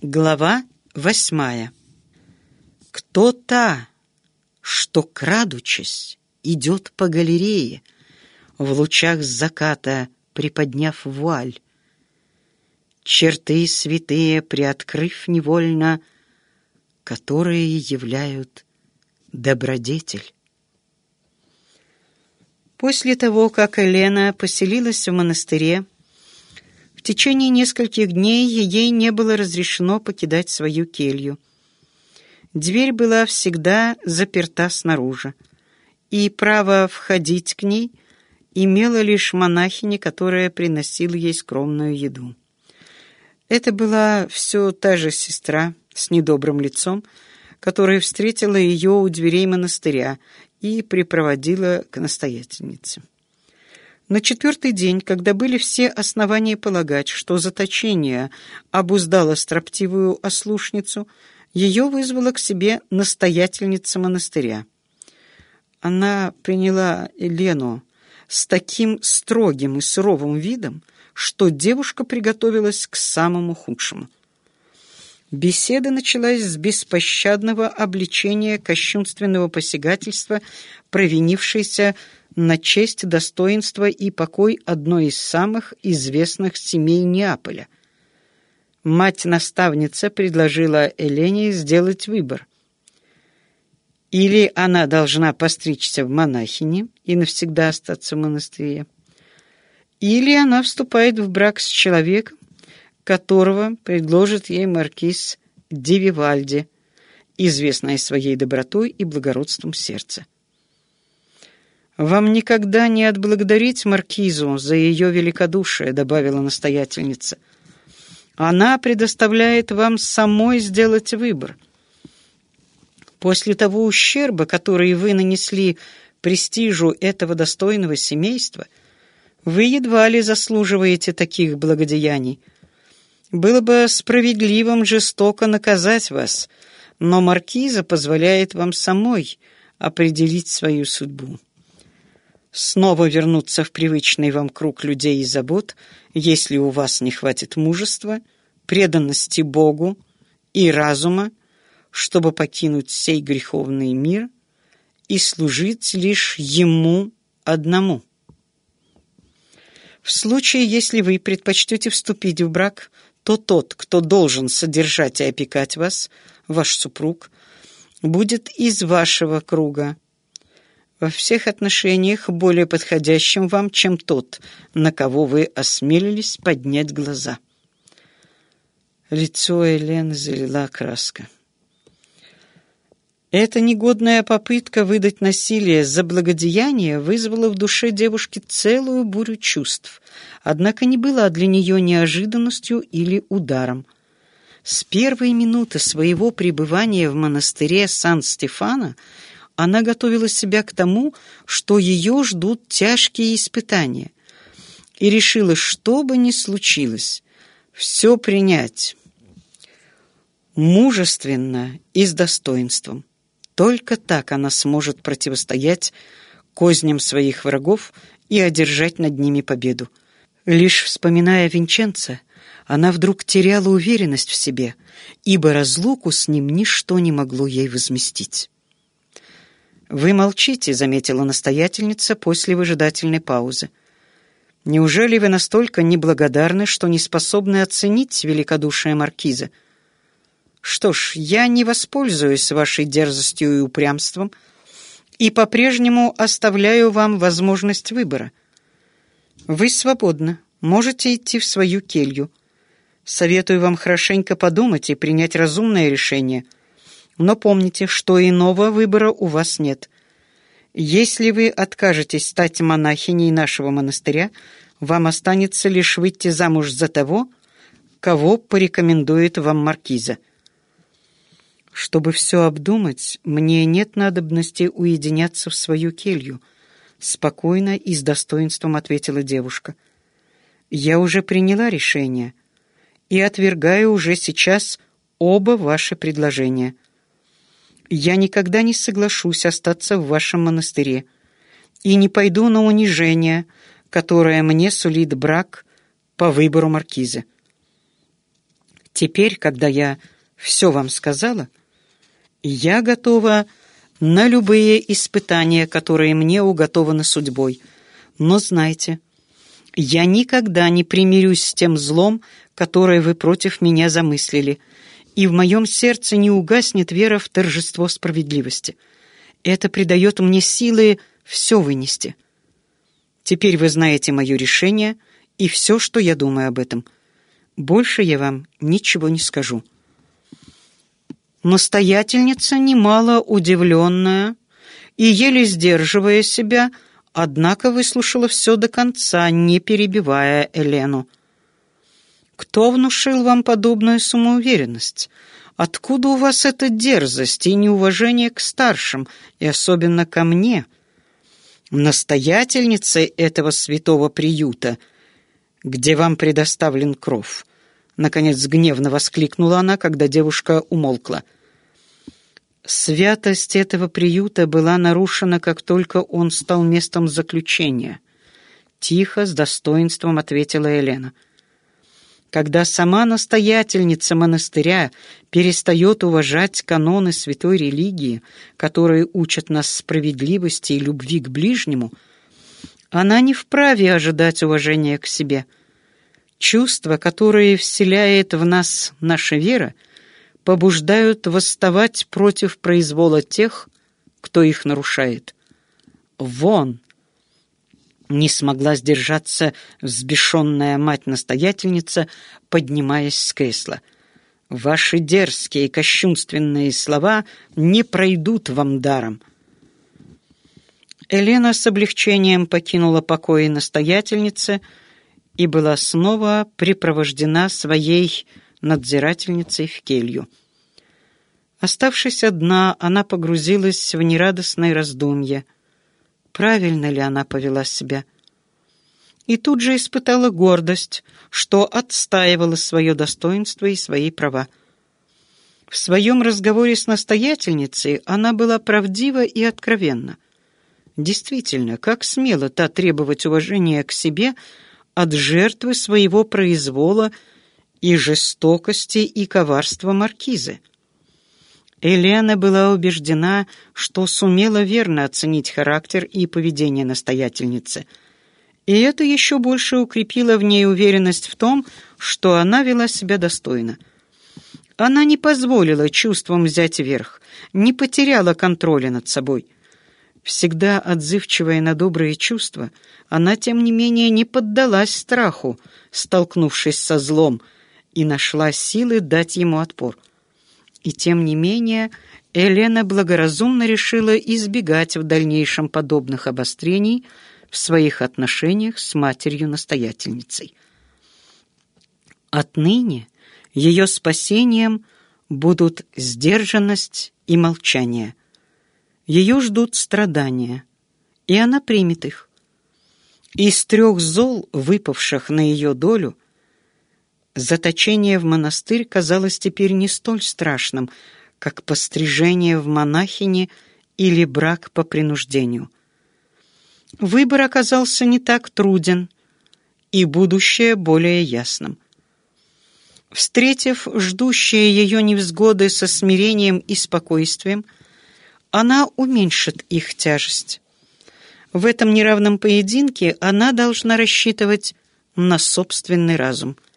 Глава восьмая. Кто та, что, крадучись, идет по галерее, в лучах заката приподняв вуаль? Черты святые, приоткрыв невольно, которые являют добродетель. После того, как Елена поселилась в монастыре, течение нескольких дней ей не было разрешено покидать свою келью. Дверь была всегда заперта снаружи, и право входить к ней имела лишь монахиня, которая приносила ей скромную еду. Это была все та же сестра с недобрым лицом, которая встретила ее у дверей монастыря и припроводила к настоятельнице. На четвертый день, когда были все основания полагать, что заточение обуздало строптивую ослушницу, ее вызвала к себе настоятельница монастыря. Она приняла Елену с таким строгим и суровым видом, что девушка приготовилась к самому худшему. Беседа началась с беспощадного обличения кощунственного посягательства, провинившейся на честь, достоинство и покой одной из самых известных семей Неаполя. Мать-наставница предложила Элене сделать выбор. Или она должна постричься в монахини и навсегда остаться в монастыре, или она вступает в брак с человеком, которого предложит ей маркиз Дививальди, известный своей добротой и благородством сердца. «Вам никогда не отблагодарить Маркизу за ее великодушие», — добавила настоятельница. «Она предоставляет вам самой сделать выбор. После того ущерба, который вы нанесли престижу этого достойного семейства, вы едва ли заслуживаете таких благодеяний. Было бы справедливым жестоко наказать вас, но Маркиза позволяет вам самой определить свою судьбу» снова вернуться в привычный вам круг людей и забот, если у вас не хватит мужества, преданности Богу и разума, чтобы покинуть сей греховный мир и служить лишь Ему одному. В случае, если вы предпочтете вступить в брак, то тот, кто должен содержать и опекать вас, ваш супруг, будет из вашего круга, во всех отношениях более подходящим вам, чем тот, на кого вы осмелились поднять глаза. Лицо Элен залила краска. Эта негодная попытка выдать насилие за благодеяние вызвала в душе девушки целую бурю чувств, однако не была для нее неожиданностью или ударом. С первой минуты своего пребывания в монастыре Сан-Стефано она готовила себя к тому, что ее ждут тяжкие испытания, и решила, что бы ни случилось, все принять мужественно и с достоинством. Только так она сможет противостоять козням своих врагов и одержать над ними победу. Лишь вспоминая Винченца, она вдруг теряла уверенность в себе, ибо разлуку с ним ничто не могло ей возместить. «Вы молчите», — заметила настоятельница после выжидательной паузы. «Неужели вы настолько неблагодарны, что не способны оценить великодушие маркиза? Что ж, я не воспользуюсь вашей дерзостью и упрямством и по-прежнему оставляю вам возможность выбора. Вы свободны, можете идти в свою келью. Советую вам хорошенько подумать и принять разумное решение — но помните, что иного выбора у вас нет. Если вы откажетесь стать монахиней нашего монастыря, вам останется лишь выйти замуж за того, кого порекомендует вам маркиза. Чтобы все обдумать, мне нет надобности уединяться в свою келью, спокойно и с достоинством ответила девушка. Я уже приняла решение и отвергаю уже сейчас оба ваши предложения. Я никогда не соглашусь остаться в вашем монастыре и не пойду на унижение, которое мне сулит брак по выбору маркиза. Теперь, когда я все вам сказала, я готова на любые испытания, которые мне уготованы судьбой. Но знайте, я никогда не примирюсь с тем злом, которое вы против меня замыслили, и в моем сердце не угаснет вера в торжество справедливости. Это придает мне силы все вынести. Теперь вы знаете мое решение и все, что я думаю об этом. Больше я вам ничего не скажу». Настоятельница, немало удивленная и еле сдерживая себя, однако выслушала все до конца, не перебивая Елену. «Кто внушил вам подобную самоуверенность? Откуда у вас эта дерзость и неуважение к старшим, и особенно ко мне, настоятельнице этого святого приюта, где вам предоставлен кров?» Наконец гневно воскликнула она, когда девушка умолкла. Святость этого приюта была нарушена, как только он стал местом заключения. Тихо, с достоинством ответила Елена. Когда сама настоятельница монастыря перестает уважать каноны святой религии, которые учат нас справедливости и любви к ближнему, она не вправе ожидать уважения к себе — Чувства, которые вселяет в нас наша вера, побуждают восставать против произвола тех, кто их нарушает. Вон! Не смогла сдержаться взбешенная мать-настоятельница, поднимаясь с кресла. Ваши дерзкие и кощунственные слова не пройдут вам даром. Елена с облегчением покинула покои настоятельницы, и была снова припровождена своей надзирательницей в келью. Оставшись одна, она погрузилась в нерадостное раздумье. Правильно ли она повела себя? И тут же испытала гордость, что отстаивала свое достоинство и свои права. В своем разговоре с настоятельницей она была правдива и откровенна. Действительно, как смело та требовать уважения к себе – от жертвы своего произвола и жестокости и коварства маркизы. Елена была убеждена, что сумела верно оценить характер и поведение настоятельницы, и это еще больше укрепило в ней уверенность в том, что она вела себя достойно. Она не позволила чувствам взять верх, не потеряла контроля над собой – Всегда отзывчивая на добрые чувства, она, тем не менее, не поддалась страху, столкнувшись со злом, и нашла силы дать ему отпор. И тем не менее, Елена благоразумно решила избегать в дальнейшем подобных обострений в своих отношениях с матерью-настоятельницей. Отныне ее спасением будут сдержанность и молчание. Ее ждут страдания, и она примет их. Из трех зол, выпавших на ее долю, заточение в монастырь казалось теперь не столь страшным, как пострижение в монахине или брак по принуждению. Выбор оказался не так труден, и будущее более ясным. Встретив ждущие ее невзгоды со смирением и спокойствием, она уменьшит их тяжесть. В этом неравном поединке она должна рассчитывать на собственный разум –